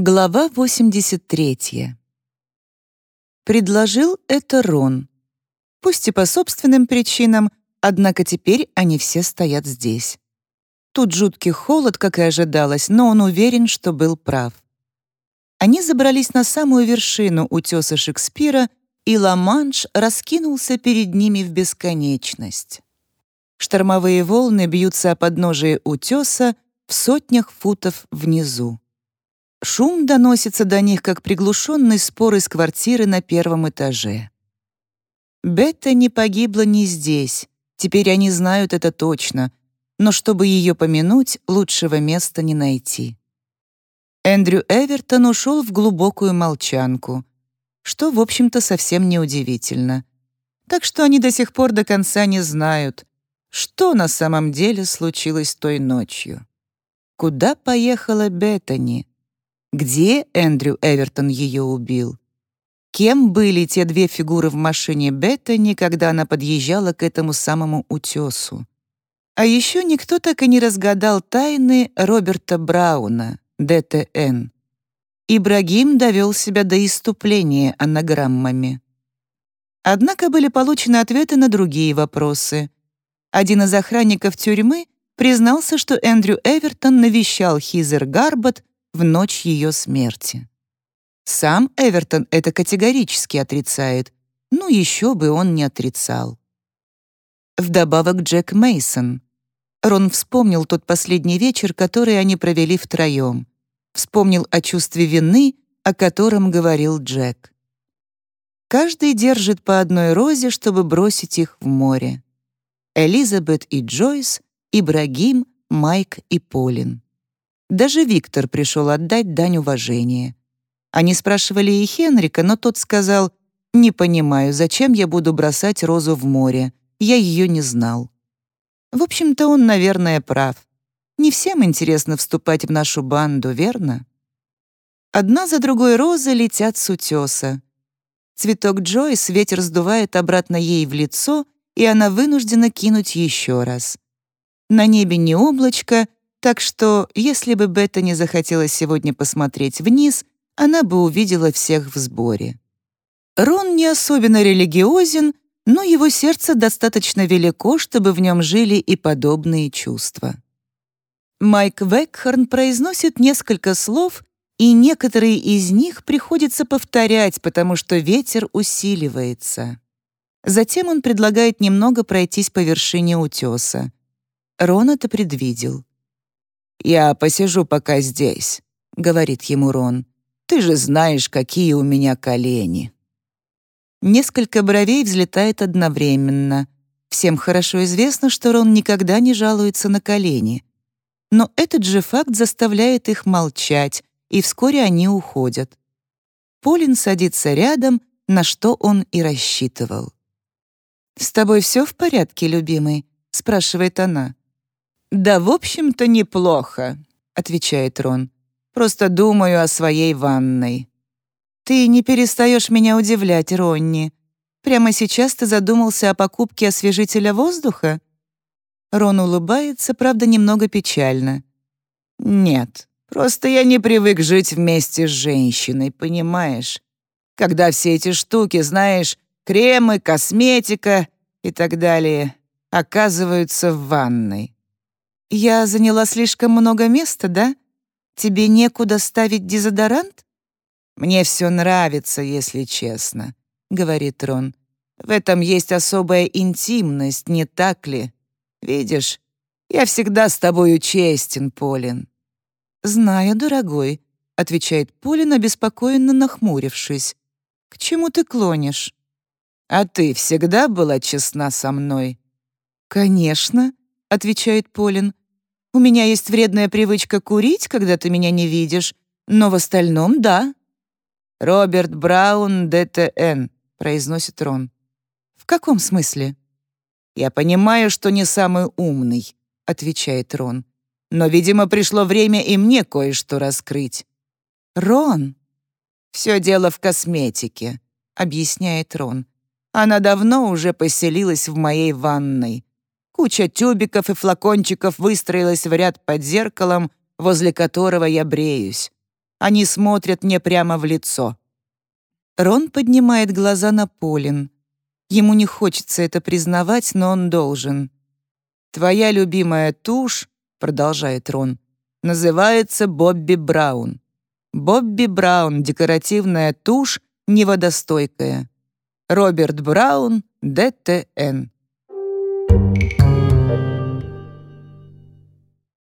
Глава 83. Предложил это Рон. Пусть и по собственным причинам, однако теперь они все стоят здесь. Тут жуткий холод, как и ожидалось, но он уверен, что был прав. Они забрались на самую вершину утеса Шекспира, и Ла-Манш раскинулся перед ними в бесконечность. Штормовые волны бьются о подножие утеса в сотнях футов внизу. Шум доносится до них, как приглушенный спор из квартиры на первом этаже. Бетта не погибла не здесь, теперь они знают это точно, но чтобы ее помянуть, лучшего места не найти. Эндрю Эвертон ушел в глубокую молчанку, что, в общем-то, совсем неудивительно. Так что они до сих пор до конца не знают, что на самом деле случилось той ночью. Куда поехала Беттани? Где Эндрю Эвертон ее убил? Кем были те две фигуры в машине Беттани, когда она подъезжала к этому самому утесу? А еще никто так и не разгадал тайны Роберта Брауна, ДТН. Ибрагим довел себя до иступления анаграммами. Однако были получены ответы на другие вопросы. Один из охранников тюрьмы признался, что Эндрю Эвертон навещал Хизер Гарбот в ночь ее смерти. Сам Эвертон это категорически отрицает, ну еще бы он не отрицал. Вдобавок Джек Мейсон. Рон вспомнил тот последний вечер, который они провели втроем. Вспомнил о чувстве вины, о котором говорил Джек. Каждый держит по одной розе, чтобы бросить их в море. Элизабет и Джойс, Ибрагим, Майк и Полин. Даже Виктор пришел отдать дань уважения. Они спрашивали и Хенрика, но тот сказал, «Не понимаю, зачем я буду бросать розу в море? Я ее не знал». В общем-то, он, наверное, прав. Не всем интересно вступать в нашу банду, верно? Одна за другой розы летят с утеса. Цветок Джойс ветер сдувает обратно ей в лицо, и она вынуждена кинуть еще раз. На небе не облачко, так что, если бы Бетта не захотела сегодня посмотреть вниз, она бы увидела всех в сборе. Рон не особенно религиозен, но его сердце достаточно велико, чтобы в нем жили и подобные чувства. Майк Векхорн произносит несколько слов, и некоторые из них приходится повторять, потому что ветер усиливается. Затем он предлагает немного пройтись по вершине утеса. Рон это предвидел. «Я посижу пока здесь», — говорит ему Рон. «Ты же знаешь, какие у меня колени». Несколько бровей взлетает одновременно. Всем хорошо известно, что Рон никогда не жалуется на колени. Но этот же факт заставляет их молчать, и вскоре они уходят. Полин садится рядом, на что он и рассчитывал. «С тобой все в порядке, любимый?» — спрашивает она. «Да, в общем-то, неплохо», — отвечает Рон. «Просто думаю о своей ванной». «Ты не перестаешь меня удивлять, Ронни. Прямо сейчас ты задумался о покупке освежителя воздуха?» Рон улыбается, правда, немного печально. «Нет, просто я не привык жить вместе с женщиной, понимаешь? Когда все эти штуки, знаешь, кремы, косметика и так далее, оказываются в ванной. «Я заняла слишком много места, да? Тебе некуда ставить дезодорант?» «Мне все нравится, если честно», — говорит Рон. «В этом есть особая интимность, не так ли? Видишь, я всегда с тобою честен, Полин». «Знаю, дорогой», — отвечает Полин, обеспокоенно нахмурившись. «К чему ты клонишь?» «А ты всегда была честна со мной?» «Конечно», — отвечает Полин. У меня есть вредная привычка курить, когда ты меня не видишь, но в остальном — да». «Роберт Браун, ДТН», — произносит Рон. «В каком смысле?» «Я понимаю, что не самый умный», — отвечает Рон. «Но, видимо, пришло время и мне кое-что раскрыть». «Рон!» «Все дело в косметике», — объясняет Рон. «Она давно уже поселилась в моей ванной. Куча тюбиков и флакончиков выстроилась в ряд под зеркалом, возле которого я бреюсь. Они смотрят мне прямо в лицо». Рон поднимает глаза на Полин. Ему не хочется это признавать, но он должен. «Твоя любимая тушь», — продолжает Рон, — «называется Бобби Браун. Бобби Браун — декоративная тушь, неводостойкая. Роберт Браун, ДТН».